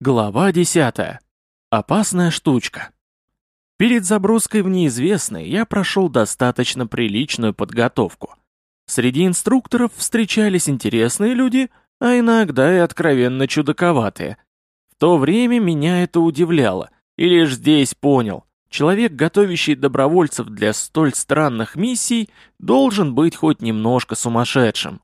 Глава 10. Опасная штучка. Перед заброской в неизвестное я прошел достаточно приличную подготовку. Среди инструкторов встречались интересные люди, а иногда и откровенно чудаковатые. В то время меня это удивляло, и лишь здесь понял, человек, готовящий добровольцев для столь странных миссий, должен быть хоть немножко сумасшедшим.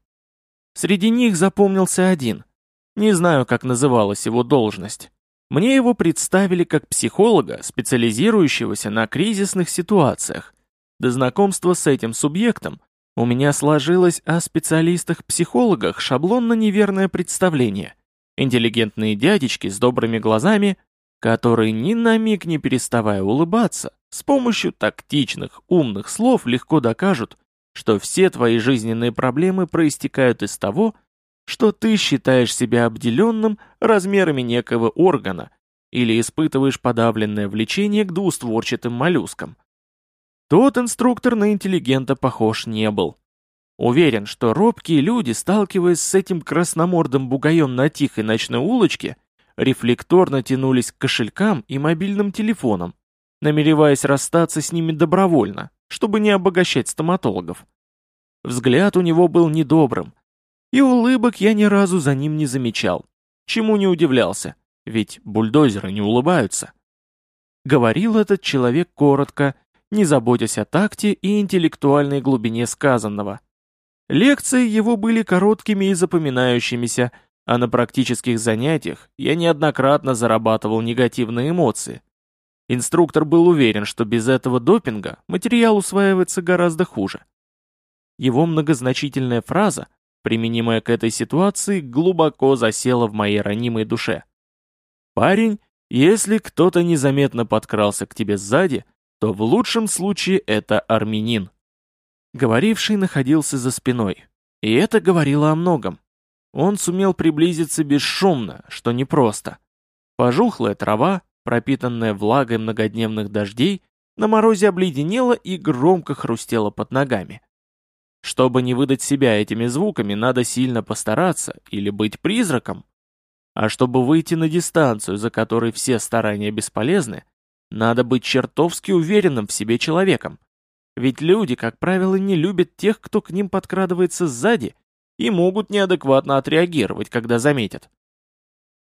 Среди них запомнился один — не знаю, как называлась его должность. Мне его представили как психолога, специализирующегося на кризисных ситуациях. До знакомства с этим субъектом у меня сложилось о специалистах-психологах шаблонно неверное представление. Интеллигентные дядечки с добрыми глазами, которые ни на миг не переставая улыбаться, с помощью тактичных, умных слов легко докажут, что все твои жизненные проблемы проистекают из того, что ты считаешь себя обделенным размерами некого органа или испытываешь подавленное влечение к двустворчатым моллюскам. Тот инструктор на интеллигента похож не был. Уверен, что робкие люди, сталкиваясь с этим красномордым бугаем на тихой ночной улочке, рефлекторно тянулись к кошелькам и мобильным телефонам, намереваясь расстаться с ними добровольно, чтобы не обогащать стоматологов. Взгляд у него был недобрым, и улыбок я ни разу за ним не замечал. Чему не удивлялся, ведь бульдозеры не улыбаются. Говорил этот человек коротко, не заботясь о такте и интеллектуальной глубине сказанного. Лекции его были короткими и запоминающимися, а на практических занятиях я неоднократно зарабатывал негативные эмоции. Инструктор был уверен, что без этого допинга материал усваивается гораздо хуже. Его многозначительная фраза применимая к этой ситуации, глубоко засела в моей ранимой душе. «Парень, если кто-то незаметно подкрался к тебе сзади, то в лучшем случае это армянин». Говоривший находился за спиной, и это говорило о многом. Он сумел приблизиться бесшумно, что непросто. Пожухлая трава, пропитанная влагой многодневных дождей, на морозе обледенела и громко хрустела под ногами. Чтобы не выдать себя этими звуками, надо сильно постараться или быть призраком. А чтобы выйти на дистанцию, за которой все старания бесполезны, надо быть чертовски уверенным в себе человеком. Ведь люди, как правило, не любят тех, кто к ним подкрадывается сзади, и могут неадекватно отреагировать, когда заметят.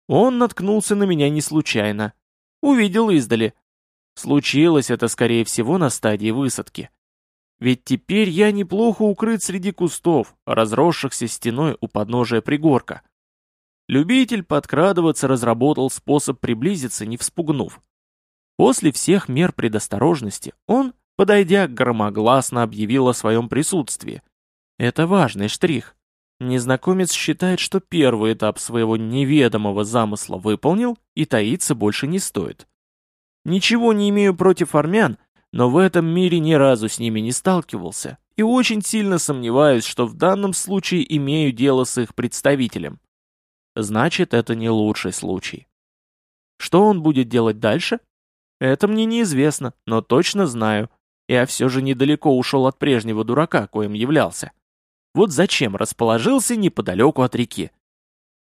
Он наткнулся на меня не случайно. Увидел издали. Случилось это, скорее всего, на стадии высадки. Ведь теперь я неплохо укрыт среди кустов, разросшихся стеной у подножия пригорка. Любитель подкрадываться разработал способ приблизиться, не вспугнув. После всех мер предосторожности он, подойдя, громогласно объявил о своем присутствии. Это важный штрих. Незнакомец считает, что первый этап своего неведомого замысла выполнил и таиться больше не стоит. Ничего не имею против армян, но в этом мире ни разу с ними не сталкивался и очень сильно сомневаюсь, что в данном случае имею дело с их представителем. Значит, это не лучший случай. Что он будет делать дальше? Это мне неизвестно, но точно знаю. Я все же недалеко ушел от прежнего дурака, коим являлся. Вот зачем расположился неподалеку от реки.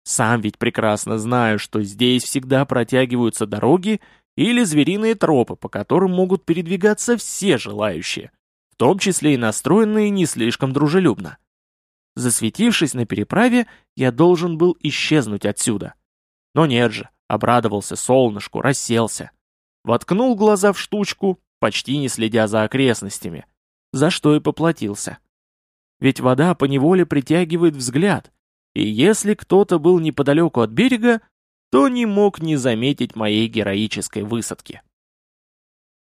Сам ведь прекрасно знаю, что здесь всегда протягиваются дороги или звериные тропы, по которым могут передвигаться все желающие, в том числе и настроенные не слишком дружелюбно. Засветившись на переправе, я должен был исчезнуть отсюда. Но нет же, обрадовался солнышку, расселся. Воткнул глаза в штучку, почти не следя за окрестностями, за что и поплатился. Ведь вода поневоле притягивает взгляд, и если кто-то был неподалеку от берега, то не мог не заметить моей героической высадки.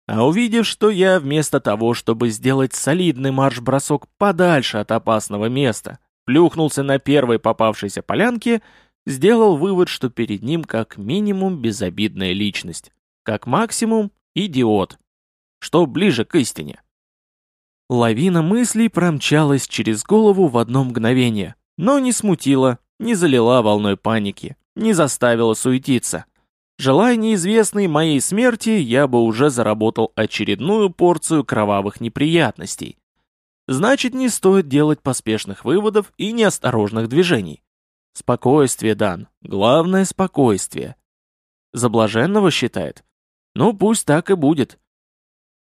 А увидев, что я вместо того, чтобы сделать солидный марш-бросок подальше от опасного места, плюхнулся на первой попавшейся полянке, сделал вывод, что перед ним как минимум безобидная личность, как максимум идиот, что ближе к истине. Лавина мыслей промчалась через голову в одно мгновение, но не смутила, не залила волной паники, не заставила суетиться. Желая неизвестной моей смерти, я бы уже заработал очередную порцию кровавых неприятностей. Значит, не стоит делать поспешных выводов и неосторожных движений. Спокойствие, Дан, главное спокойствие. За блаженного считает? Ну, пусть так и будет.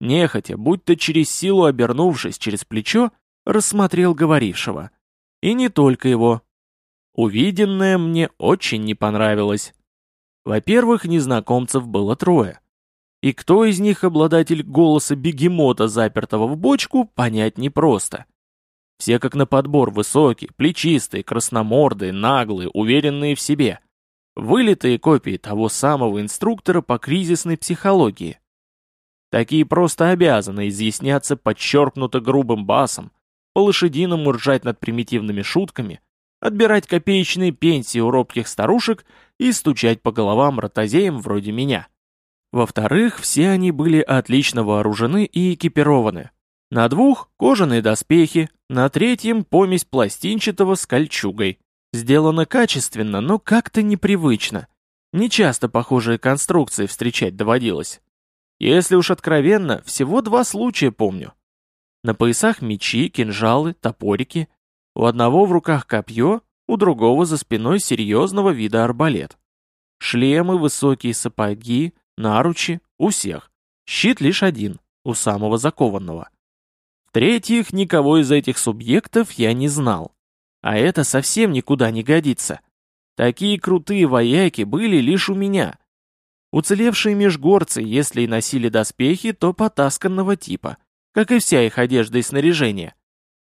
Нехотя, будто через силу обернувшись через плечо, рассмотрел говорившего. И не только его. Увиденное мне очень не понравилось. Во-первых, незнакомцев было трое. И кто из них обладатель голоса бегемота, запертого в бочку, понять непросто. Все как на подбор высокие, плечистые, красномордые, наглые, уверенные в себе. Вылитые копии того самого инструктора по кризисной психологии. Такие просто обязаны изъясняться подчеркнуто грубым басом, по-лошадиному ржать над примитивными шутками, отбирать копеечные пенсии у робких старушек и стучать по головам ротозеям вроде меня. Во-вторых, все они были отлично вооружены и экипированы. На двух – кожаные доспехи, на третьем – помесь пластинчатого с кольчугой. Сделано качественно, но как-то непривычно. Не часто похожие конструкции встречать доводилось. Если уж откровенно, всего два случая помню. На поясах мечи, кинжалы, топорики. У одного в руках копье, у другого за спиной серьезного вида арбалет. Шлемы, высокие сапоги, наручи, у всех. Щит лишь один, у самого закованного. В-третьих, никого из этих субъектов я не знал. А это совсем никуда не годится. Такие крутые вояки были лишь у меня. Уцелевшие межгорцы, если и носили доспехи, то потасканного типа, как и вся их одежда и снаряжение.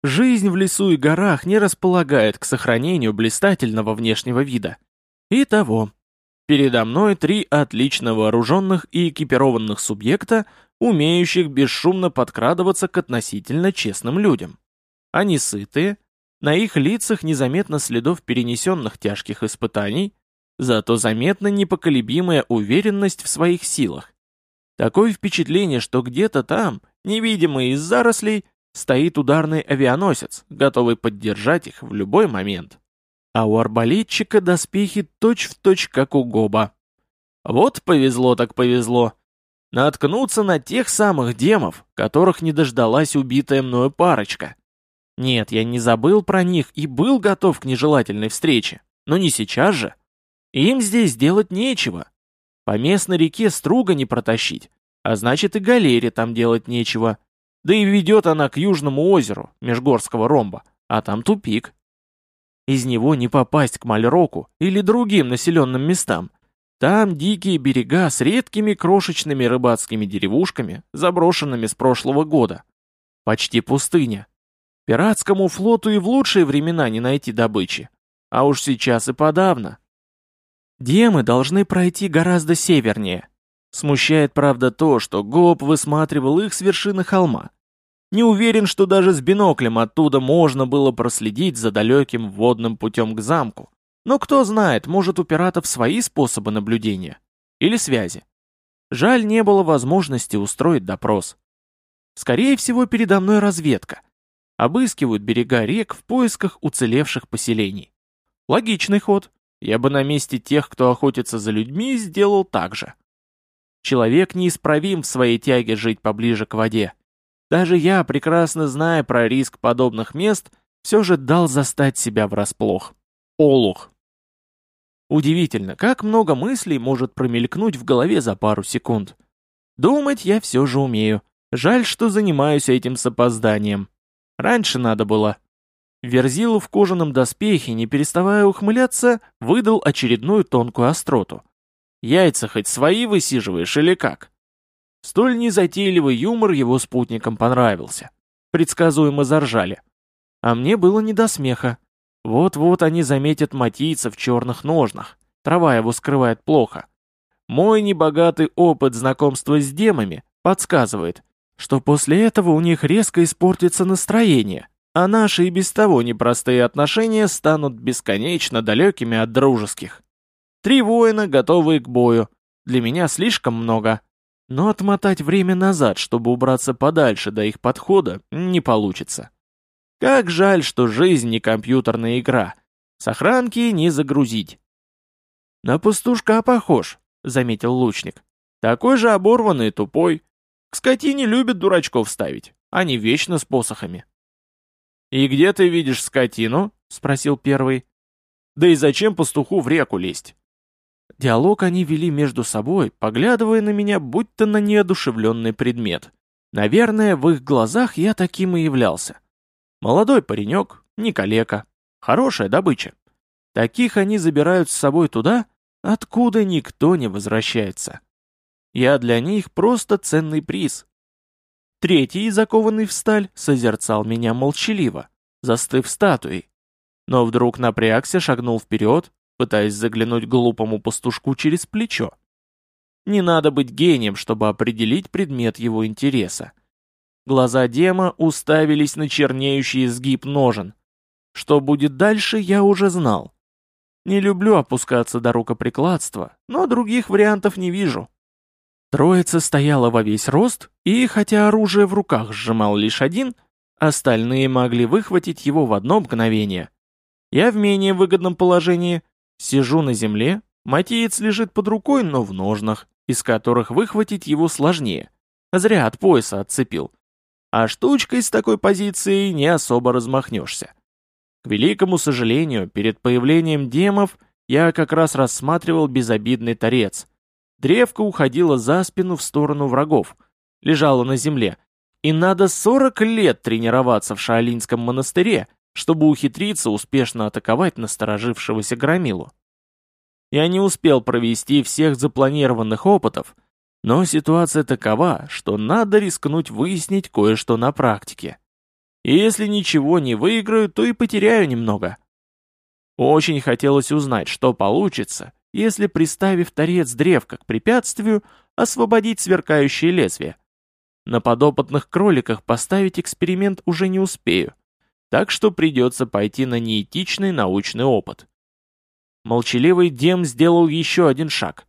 Жизнь в лесу и горах не располагает к сохранению блистательного внешнего вида. Итого, передо мной три отлично вооруженных и экипированных субъекта, умеющих бесшумно подкрадываться к относительно честным людям. Они сытые, на их лицах незаметно следов перенесенных тяжких испытаний, зато заметна непоколебимая уверенность в своих силах. Такое впечатление, что где-то там, невидимый из зарослей, стоит ударный авианосец, готовый поддержать их в любой момент. А у арбалетчика доспехи точь-в-точь, точь, как у Гоба. Вот повезло так повезло. Наткнуться на тех самых демов, которых не дождалась убитая мною парочка. Нет, я не забыл про них и был готов к нежелательной встрече. Но не сейчас же. Им здесь делать нечего. По местной реке струга не протащить, а значит и галере там делать нечего. Да и ведет она к южному озеру, Межгорского ромба, а там тупик. Из него не попасть к Мальроку или другим населенным местам. Там дикие берега с редкими крошечными рыбацкими деревушками, заброшенными с прошлого года. Почти пустыня. Пиратскому флоту и в лучшие времена не найти добычи. А уж сейчас и подавно. Демы должны пройти гораздо севернее. Смущает, правда, то, что Гоб высматривал их с вершины холма. Не уверен, что даже с биноклем оттуда можно было проследить за далеким водным путем к замку. Но кто знает, может у пиратов свои способы наблюдения. Или связи. Жаль, не было возможности устроить допрос. Скорее всего, передо мной разведка. Обыскивают берега рек в поисках уцелевших поселений. Логичный ход. Я бы на месте тех, кто охотится за людьми, сделал так же. Человек неисправим в своей тяге жить поближе к воде. Даже я, прекрасно зная про риск подобных мест, все же дал застать себя врасплох. Олух. Удивительно, как много мыслей может промелькнуть в голове за пару секунд. Думать я все же умею. Жаль, что занимаюсь этим с опозданием. Раньше надо было. Верзилу в кожаном доспехе, не переставая ухмыляться, выдал очередную тонкую остроту. Яйца хоть свои высиживаешь или как? Столь незатейливый юмор его спутникам понравился. Предсказуемо заржали. А мне было не до смеха. Вот-вот они заметят матийца в черных ножнах. Трава его скрывает плохо. Мой небогатый опыт знакомства с демами подсказывает, что после этого у них резко испортится настроение, а наши и без того непростые отношения станут бесконечно далекими от дружеских. Три воина, готовые к бою. Для меня слишком много. Но отмотать время назад, чтобы убраться подальше до их подхода, не получится. Как жаль, что жизнь не компьютерная игра. Сохранки не загрузить. «На пастушка похож», — заметил лучник. «Такой же оборванный и тупой. К скотине любят дурачков ставить. Они вечно с посохами». «И где ты видишь скотину?» — спросил первый. «Да и зачем пастуху в реку лезть?» Диалог они вели между собой, поглядывая на меня, будто на неодушевленный предмет. Наверное, в их глазах я таким и являлся. Молодой паренек, не калека. Хорошая добыча. Таких они забирают с собой туда, откуда никто не возвращается. Я для них просто ценный приз. Третий, закованный в сталь, созерцал меня молчаливо, застыв статуей. Но вдруг напрягся, шагнул вперед, пытаясь заглянуть глупому пастушку через плечо. Не надо быть гением, чтобы определить предмет его интереса. Глаза Дема уставились на чернеющий изгиб ножен. Что будет дальше, я уже знал. Не люблю опускаться до рукоприкладства, но других вариантов не вижу. Троица стояла во весь рост, и хотя оружие в руках сжимал лишь один, остальные могли выхватить его в одно мгновение. Я в менее выгодном положении, сижу на земле, матиец лежит под рукой, но в ножнах, из которых выхватить его сложнее. Зря от пояса отцепил. А штучкой с такой позиции не особо размахнешься. К великому сожалению, перед появлением демов я как раз рассматривал безобидный торец. Древко уходило за спину в сторону врагов, лежало на земле, и надо 40 лет тренироваться в Шаолинском монастыре, чтобы ухитриться успешно атаковать насторожившегося громилу. Я не успел провести всех запланированных опытов, но ситуация такова, что надо рискнуть выяснить кое-что на практике. И если ничего не выиграю, то и потеряю немного. Очень хотелось узнать, что получится, если, приставив торец древка к препятствию, освободить сверкающее лезвие. На подопытных кроликах поставить эксперимент уже не успею, так что придется пойти на неэтичный научный опыт. Молчаливый Дем сделал еще один шаг.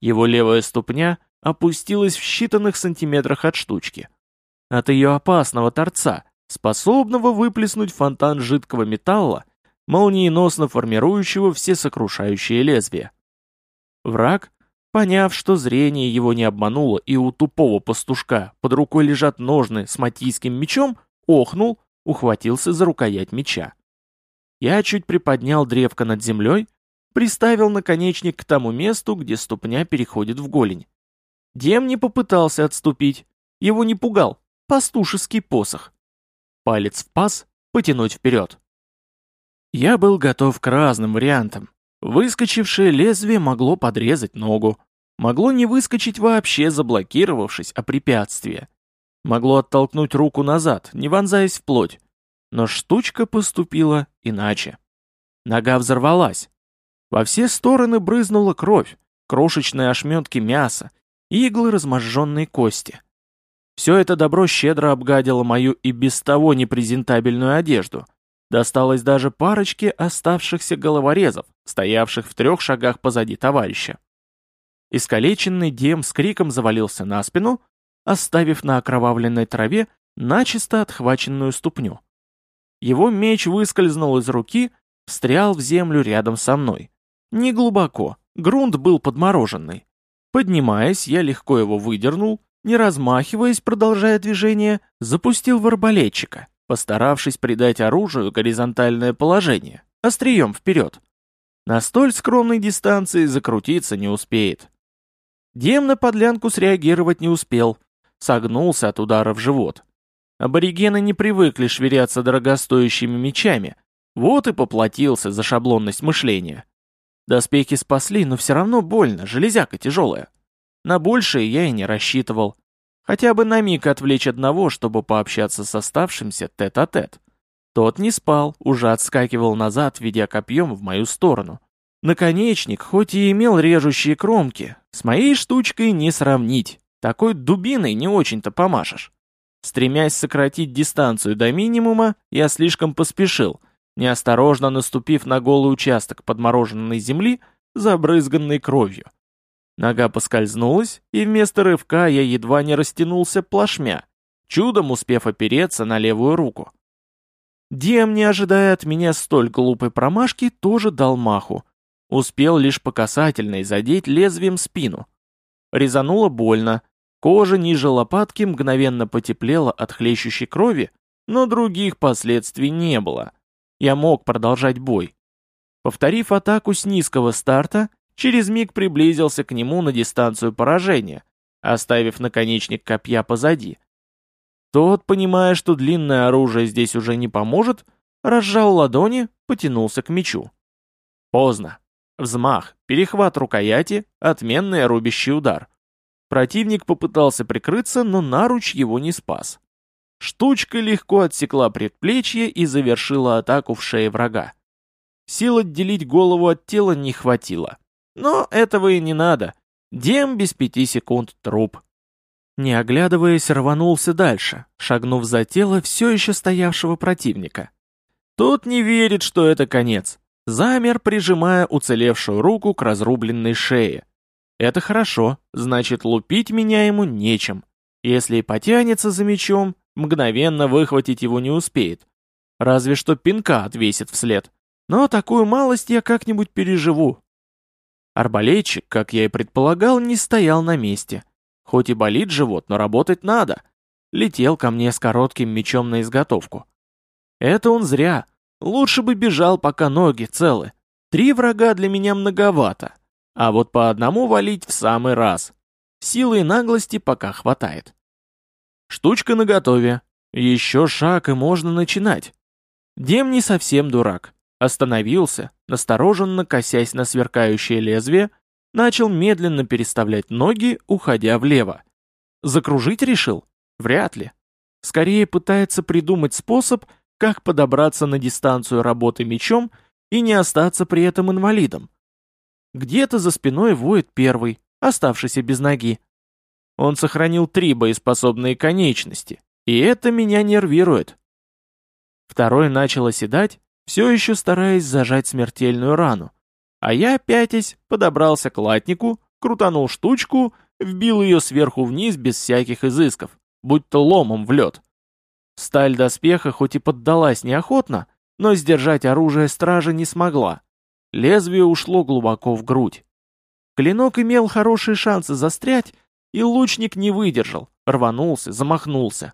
Его левая ступня опустилась в считанных сантиметрах от штучки. От ее опасного торца, способного выплеснуть фонтан жидкого металла, молниеносно формирующего все сокрушающие лезвия. Враг, поняв, что зрение его не обмануло и у тупого пастушка под рукой лежат ножны с матийским мечом, охнул, ухватился за рукоять меча. Я чуть приподнял древко над землей, приставил наконечник к тому месту, где ступня переходит в голень. Дем не попытался отступить, его не пугал, пастушеский посох. Палец в паз, потянуть вперед. Я был готов к разным вариантам. Выскочившее лезвие могло подрезать ногу, могло не выскочить вообще, заблокировавшись о препятствие. Могло оттолкнуть руку назад, не вонзаясь в плоть. Но штучка поступила иначе. Нога взорвалась. Во все стороны брызнула кровь, крошечные ошметки мяса, иглы разможженной кости. Все это добро щедро обгадило мою и без того непрезентабельную одежду. Досталось даже парочке оставшихся головорезов, стоявших в трех шагах позади товарища. Искалеченный Дем с криком завалился на спину, оставив на окровавленной траве начисто отхваченную ступню. Его меч выскользнул из руки, встрял в землю рядом со мной. Не глубоко, грунт был подмороженный. Поднимаясь, я легко его выдернул, не размахиваясь, продолжая движение, запустил в арбалетчика, постаравшись придать оружию горизонтальное положение, острием вперед. На столь скромной дистанции закрутиться не успеет. Дем на подлянку среагировать не успел, согнулся от удара в живот. Аборигены не привыкли швыряться дорогостоящими мечами, вот и поплатился за шаблонность мышления. Доспехи спасли, но все равно больно, железяка тяжелая. На большее я и не рассчитывал. Хотя бы на миг отвлечь одного, чтобы пообщаться с оставшимся тет-а-тет. -тет. Тот не спал, уже отскакивал назад, ведя копьем в мою сторону. Наконечник, хоть и имел режущие кромки, с моей штучкой не сравнить. Такой дубиной не очень-то помашешь. Стремясь сократить дистанцию до минимума, я слишком поспешил, неосторожно наступив на голый участок подмороженной земли, забрызганной кровью. Нога поскользнулась, и вместо рывка я едва не растянулся плашмя, чудом успев опереться на левую руку. Дем, не ожидая от меня столь глупой промашки, тоже дал маху. Успел лишь по касательной задеть лезвием спину. Резануло больно, кожа ниже лопатки мгновенно потеплела от хлещущей крови, но других последствий не было. Я мог продолжать бой. Повторив атаку с низкого старта, через миг приблизился к нему на дистанцию поражения, оставив наконечник копья позади. Тот, понимая, что длинное оружие здесь уже не поможет, разжал ладони, потянулся к мечу. Поздно. Взмах, перехват рукояти, отменный рубящий удар. Противник попытался прикрыться, но наруч его не спас. Штучка легко отсекла предплечье и завершила атаку в шее врага. Сил отделить голову от тела не хватило. Но этого и не надо. Дем без пяти секунд труп. Не оглядываясь, рванулся дальше, шагнув за тело все еще стоявшего противника. Тот не верит, что это конец. Замер, прижимая уцелевшую руку к разрубленной шее. Это хорошо, значит, лупить меня ему нечем. Если и потянется за мечом, мгновенно выхватить его не успеет. Разве что пинка отвесит вслед. Но такую малость я как-нибудь переживу. Арбалетчик, как я и предполагал, не стоял на месте. Хоть и болит живот, но работать надо. Летел ко мне с коротким мечом на изготовку. Это он зря. Лучше бы бежал, пока ноги целы. Три врага для меня многовато. А вот по одному валить в самый раз. Силы и наглости пока хватает. Штучка наготове. Еще шаг и можно начинать. Дем не совсем дурак. Остановился, настороженно косясь на сверкающее лезвие, начал медленно переставлять ноги, уходя влево. Закружить решил? Вряд ли. Скорее пытается придумать способ, как подобраться на дистанцию работы мечом и не остаться при этом инвалидом. Где-то за спиной воет первый, оставшийся без ноги. Он сохранил три боеспособные конечности, и это меня нервирует. Второй начал оседать, все еще стараясь зажать смертельную рану. А я, пятясь, подобрался к латнику, крутанул штучку, вбил ее сверху вниз без всяких изысков, будь то ломом в лед. Сталь доспеха хоть и поддалась неохотно, но сдержать оружие стража не смогла. Лезвие ушло глубоко в грудь. Клинок имел хорошие шансы застрять, и лучник не выдержал, рванулся, замахнулся.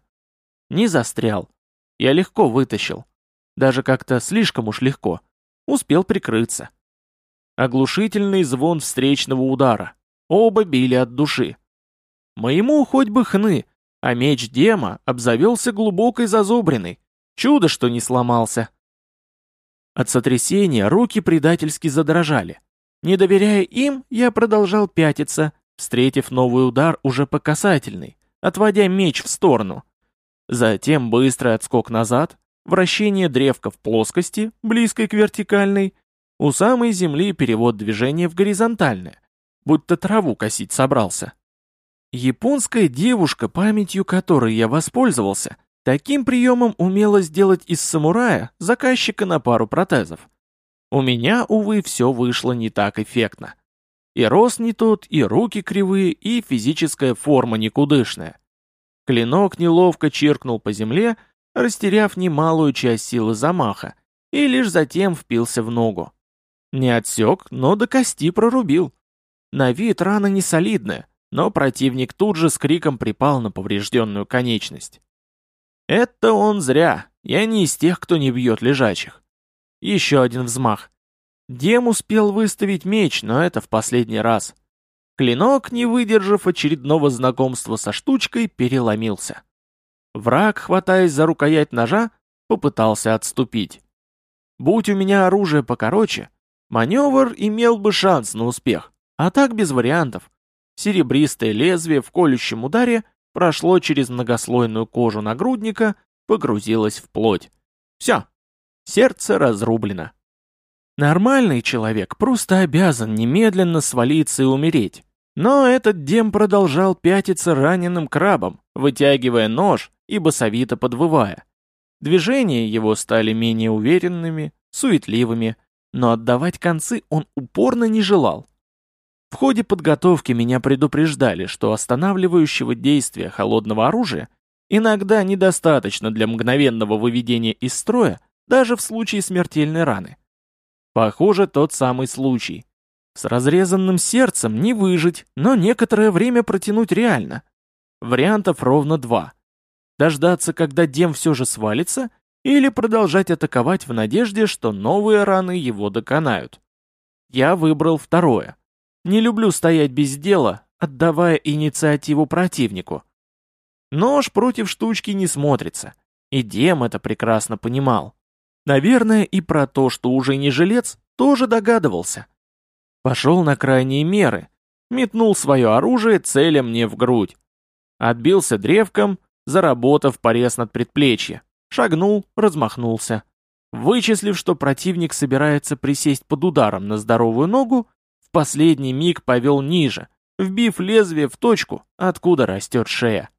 Не застрял. Я легко вытащил. Даже как-то слишком уж легко. Успел прикрыться. Оглушительный звон встречного удара. Оба били от души. Моему хоть бы хны, а меч Дема обзавелся глубокой зазубриной. Чудо, что не сломался. От сотрясения руки предательски задрожали. Не доверяя им, я продолжал пятиться, встретив новый удар уже по касательной, отводя меч в сторону. Затем быстрый отскок назад, вращение древка в плоскости, близкой к вертикальной, у самой земли перевод движения в горизонтальное, будто траву косить собрался. Японская девушка, памятью которой я воспользовался, таким приемом умела сделать из самурая заказчика на пару протезов. У меня, увы, все вышло не так эффектно. И рост не тот, и руки кривые, и физическая форма никудышная. Клинок неловко чиркнул по земле, растеряв немалую часть силы замаха, и лишь затем впился в ногу. Не отсек, но до кости прорубил. На вид рана не солидная, но противник тут же с криком припал на поврежденную конечность. Это он зря, я не из тех, кто не бьет лежачих. Еще один взмах. Дем успел выставить меч, но это в последний раз. Клинок, не выдержав очередного знакомства со штучкой, переломился. Враг, хватаясь за рукоять ножа, попытался отступить. Будь у меня оружие покороче, маневр имел бы шанс на успех, а так без вариантов. Серебристое лезвие в колющем ударе прошло через многослойную кожу нагрудника, погрузилось в плоть. Все, сердце разрублено. Нормальный человек просто обязан немедленно свалиться и умереть. Но этот дем продолжал пятиться раненым крабом, вытягивая нож и басовито подвывая. Движения его стали менее уверенными, суетливыми, но отдавать концы он упорно не желал. В ходе подготовки меня предупреждали, что останавливающего действия холодного оружия иногда недостаточно для мгновенного выведения из строя даже в случае смертельной раны. Похоже, тот самый случай. С разрезанным сердцем не выжить, но некоторое время протянуть реально. Вариантов ровно два. Дождаться, когда Дем все же свалится, или продолжать атаковать в надежде, что новые раны его доконают. Я выбрал второе. Не люблю стоять без дела, отдавая инициативу противнику. Нож против штучки не смотрится, и Дем это прекрасно понимал. Наверное, и про то, что уже не жилец, тоже догадывался. Пошел на крайние меры, метнул свое оружие, целя мне в грудь. Отбился древком, заработав порез над предплечье. Шагнул, размахнулся. Вычислив, что противник собирается присесть под ударом на здоровую ногу, последний миг повел ниже, вбив лезвие в точку, откуда растет шея.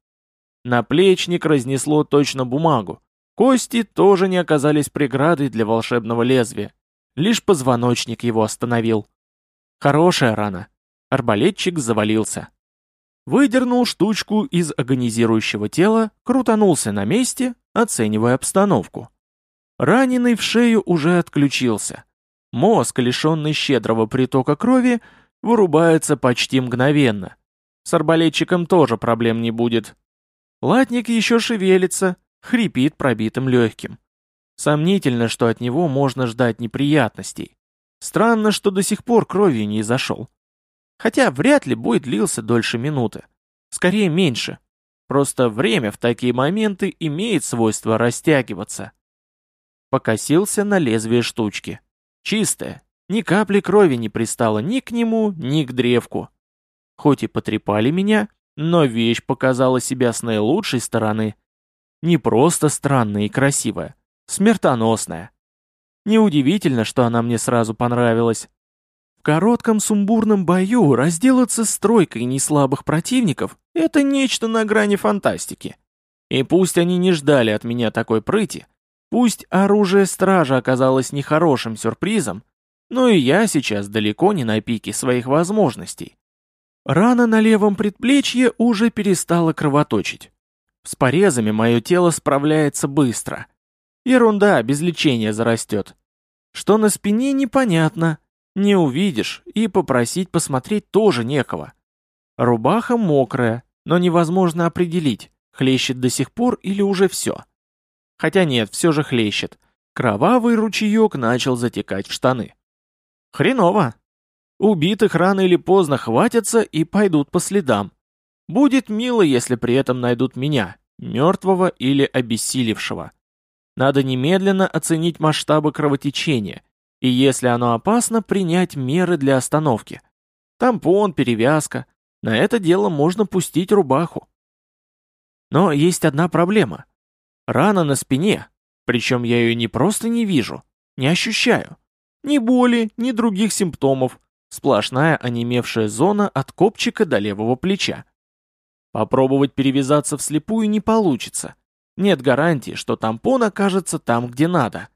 Наплечник разнесло точно бумагу. Кости тоже не оказались преградой для волшебного лезвия. Лишь позвоночник его остановил. Хорошая рана. Арбалетчик завалился. Выдернул штучку из агонизирующего тела, крутанулся на месте, оценивая обстановку. Раненый в шею уже отключился. Мозг, лишенный щедрого притока крови, вырубается почти мгновенно. С арбалетчиком тоже проблем не будет. Латник еще шевелится, хрипит пробитым легким. Сомнительно, что от него можно ждать неприятностей. Странно, что до сих пор кровью не изошел. Хотя вряд ли бой длился дольше минуты. Скорее меньше. Просто время в такие моменты имеет свойство растягиваться. Покосился на лезвие штучки. Чистое. Ни капли крови не пристало ни к нему, ни к древку. Хоть и потрепали меня, но вещь показала себя с наилучшей стороны. Не просто странная и красивая, смертоносная. Неудивительно, что она мне сразу понравилась. В коротком сумбурном бою разделаться с тройкой неслабых противников — это нечто на грани фантастики. И пусть они не ждали от меня такой прыти, Пусть оружие стража оказалось нехорошим сюрпризом, но и я сейчас далеко не на пике своих возможностей. Рана на левом предплечье уже перестала кровоточить. С порезами мое тело справляется быстро. Ерунда, без лечения зарастет. Что на спине непонятно, не увидишь, и попросить посмотреть тоже некого. Рубаха мокрая, но невозможно определить, хлещет до сих пор или уже все. Хотя нет, все же хлещет. Кровавый ручеек начал затекать в штаны. Хреново. Убитых рано или поздно хватятся и пойдут по следам. Будет мило, если при этом найдут меня, мертвого или обессилевшего. Надо немедленно оценить масштабы кровотечения, и если оно опасно, принять меры для остановки. Тампон, перевязка. На это дело можно пустить рубаху. Но есть одна проблема. Рана на спине, причем я ее не просто не вижу, не ощущаю. Ни боли, ни других симптомов. Сплошная онемевшая зона от копчика до левого плеча. Попробовать перевязаться вслепую не получится. Нет гарантии, что тампон окажется там, где надо.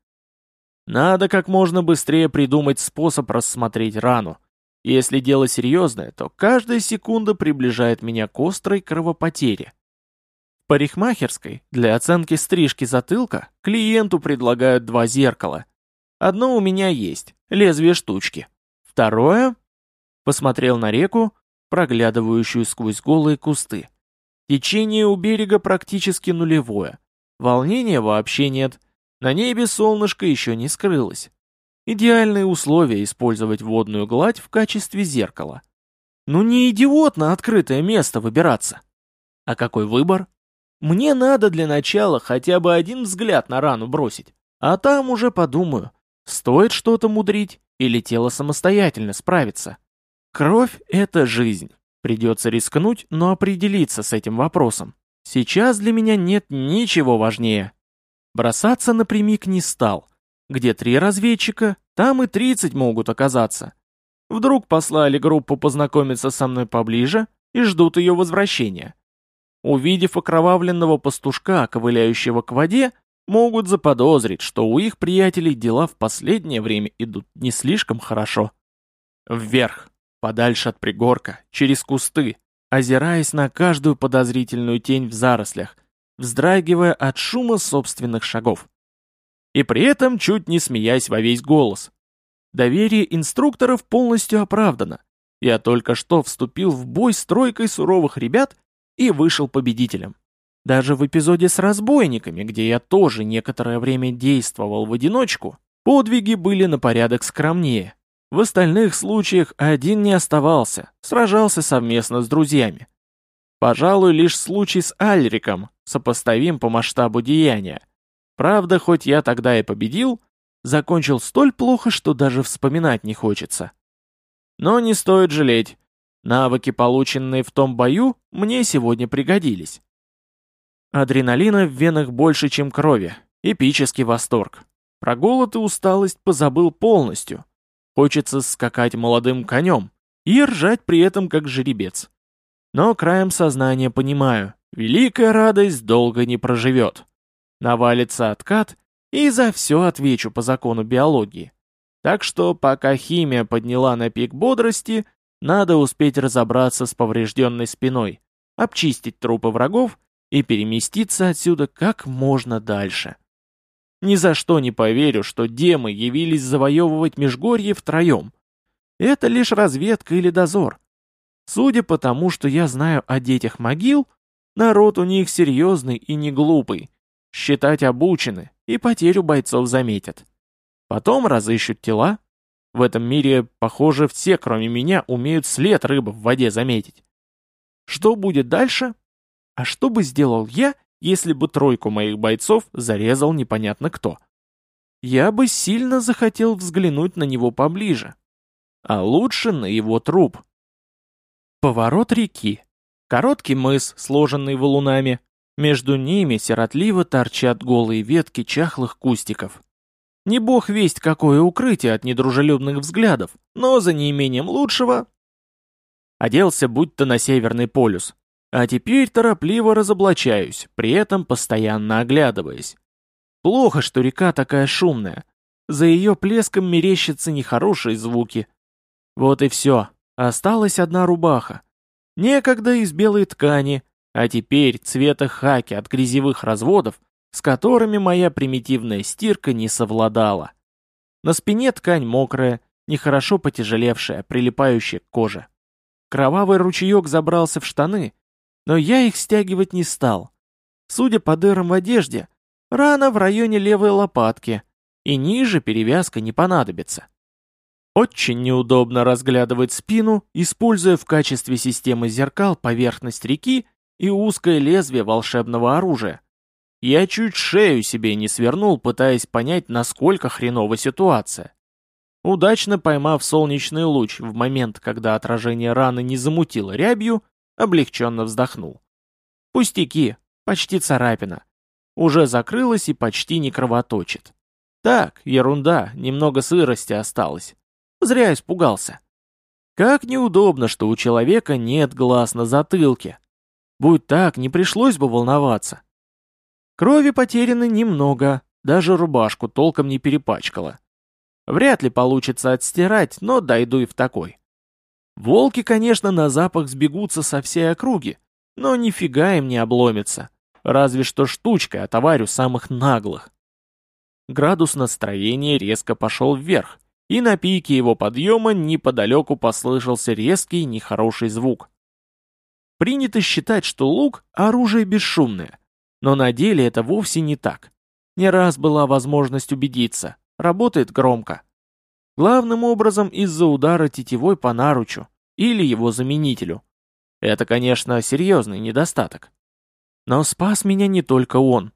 Надо как можно быстрее придумать способ рассмотреть рану. Если дело серьезное, то каждая секунда приближает меня к острой кровопотере парикмахерской для оценки стрижки затылка клиенту предлагают два зеркала. Одно у меня есть, лезвие штучки. Второе... Посмотрел на реку, проглядывающую сквозь голые кусты. Течение у берега практически нулевое. Волнения вообще нет. На небе солнышко еще не скрылось. Идеальные условия использовать водную гладь в качестве зеркала. Ну не идиот на открытое место выбираться. А какой выбор? Мне надо для начала хотя бы один взгляд на рану бросить, а там уже подумаю, стоит что-то мудрить или тело самостоятельно справится. Кровь — это жизнь. Придется рискнуть, но определиться с этим вопросом. Сейчас для меня нет ничего важнее. Бросаться напрямик не стал. Где три разведчика, там и тридцать могут оказаться. Вдруг послали группу познакомиться со мной поближе и ждут ее возвращения. Увидев окровавленного пастушка, ковыляющего к воде, могут заподозрить, что у их приятелей дела в последнее время идут не слишком хорошо. Вверх, подальше от пригорка, через кусты, озираясь на каждую подозрительную тень в зарослях, вздрагивая от шума собственных шагов. И при этом чуть не смеясь во весь голос. Доверие инструкторов полностью оправдано. Я только что вступил в бой с тройкой суровых ребят и вышел победителем. Даже в эпизоде с разбойниками, где я тоже некоторое время действовал в одиночку, подвиги были на порядок скромнее. В остальных случаях один не оставался, сражался совместно с друзьями. Пожалуй, лишь случай с Альриком сопоставим по масштабу деяния. Правда, хоть я тогда и победил, закончил столь плохо, что даже вспоминать не хочется. Но не стоит жалеть. Навыки, полученные в том бою, мне сегодня пригодились. Адреналина в венах больше, чем крови. Эпический восторг. Про голод и усталость позабыл полностью. Хочется скакать молодым конем и ржать при этом как жеребец. Но краем сознания понимаю, великая радость долго не проживет. Навалится откат, и за все отвечу по закону биологии. Так что, пока химия подняла на пик бодрости, надо успеть разобраться с поврежденной спиной, обчистить трупы врагов и переместиться отсюда как можно дальше. Ни за что не поверю, что демы явились завоевывать Межгорье втроем. Это лишь разведка или дозор. Судя по тому, что я знаю о детях могил, народ у них серьезный и не глупый. Считать обучены, и потерю бойцов заметят. Потом разыщут тела. В этом мире, похоже, все, кроме меня, умеют след рыбы в воде заметить. Что будет дальше? А что бы сделал я, если бы тройку моих бойцов зарезал непонятно кто? Я бы сильно захотел взглянуть на него поближе. А лучше на его труп. Поворот реки. Короткий мыс, сложенный валунами. Между ними сиротливо торчат голые ветки чахлых кустиков. Не бог весть какое укрытие от недружелюбных взглядов, но за неимением лучшего... Оделся будто на Северный полюс. А теперь торопливо разоблачаюсь, при этом постоянно оглядываясь. Плохо, что река такая шумная. За ее плеском мерещатся нехорошие звуки. Вот и все. Осталась одна рубаха. Некогда из белой ткани, а теперь цвета хаки от грязевых разводов, с которыми моя примитивная стирка не совладала. На спине ткань мокрая, нехорошо потяжелевшая, прилипающая к коже. Кровавый ручеек забрался в штаны, но я их стягивать не стал. Судя по дырам в одежде, рана в районе левой лопатки, и ниже перевязка не понадобится. Очень неудобно разглядывать спину, используя в качестве системы зеркал поверхность реки и узкое лезвие волшебного оружия. Я чуть шею себе не свернул, пытаясь понять, насколько хренова ситуация. Удачно поймав солнечный луч в момент, когда отражение раны не замутило рябью, облегченно вздохнул. Пустяки, почти царапина. Уже закрылась и почти не кровоточит. Так, ерунда, немного сырости осталось. Зря испугался. Как неудобно, что у человека нет глаз на затылке. Будь так, не пришлось бы волноваться. Крови потеряно немного, даже рубашку толком не перепачкала. Вряд ли получится отстирать, но дойду и в такой. Волки, конечно, на запах сбегутся со всей округи, но нифига им не обломится. Разве что штучкой отоварю самых наглых. Градус настроения резко пошел вверх и на пике его подъема неподалеку послышался резкий нехороший звук. Принято считать, что лук – оружие бесшумное, но на деле это вовсе не так. Не раз была возможность убедиться, работает громко. Главным образом из-за удара тетивой по наручу или его заменителю. Это, конечно, серьезный недостаток. Но спас меня не только он.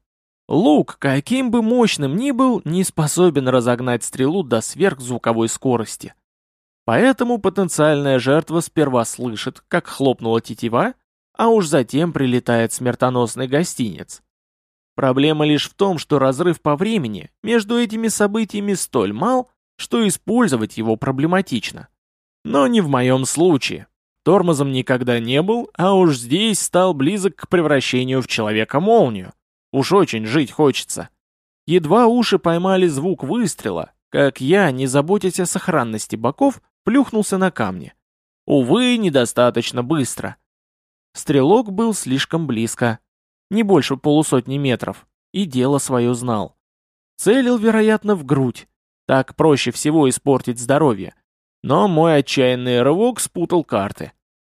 Лук, каким бы мощным ни был, не способен разогнать стрелу до сверхзвуковой скорости. Поэтому потенциальная жертва сперва слышит, как хлопнула тетива, а уж затем прилетает смертоносный гостинец. Проблема лишь в том, что разрыв по времени между этими событиями столь мал, что использовать его проблематично. Но не в моем случае. Тормозом никогда не был, а уж здесь стал близок к превращению в человека-молнию. Уж очень жить хочется. Едва уши поймали звук выстрела, как я, не заботясь о сохранности боков, плюхнулся на камни. Увы, недостаточно быстро. Стрелок был слишком близко, не больше полусотни метров, и дело свое знал. Целил, вероятно, в грудь. Так проще всего испортить здоровье. Но мой отчаянный рывок спутал карты.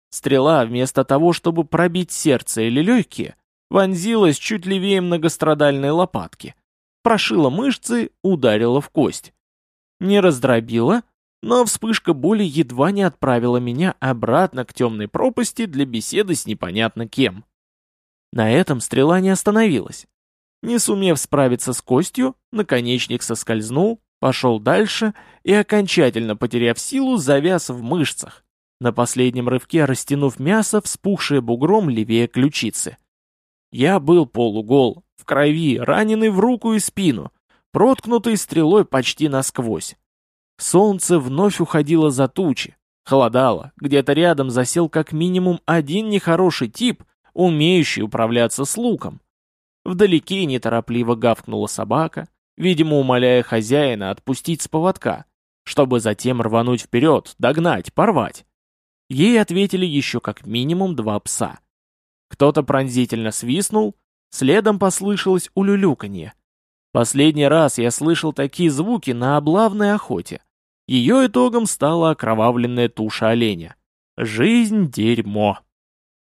Стрела, вместо того, чтобы пробить сердце или легкие, вонзилась чуть левее многострадальной лопатки, прошила мышцы, ударила в кость. Не раздробила, но вспышка боли едва не отправила меня обратно к темной пропасти для беседы с непонятно кем. На этом стрела не остановилась. Не сумев справиться с костью, наконечник соскользнул, пошел дальше и, окончательно потеряв силу, завяз в мышцах, на последнем рывке растянув мясо, вспухшее бугром левее ключицы. Я был полугол, в крови, раненый в руку и спину, проткнутый стрелой почти насквозь. Солнце вновь уходило за тучи, холодало, где-то рядом засел как минимум один нехороший тип, умеющий управляться с луком. Вдалеке неторопливо гавкнула собака, видимо, умоляя хозяина отпустить с поводка, чтобы затем рвануть вперед, догнать, порвать. Ей ответили еще как минимум два пса. Кто-то пронзительно свистнул, следом послышалось улюлюканье. Последний раз я слышал такие звуки на облавной охоте. Ее итогом стала окровавленная туша оленя. Жизнь — дерьмо.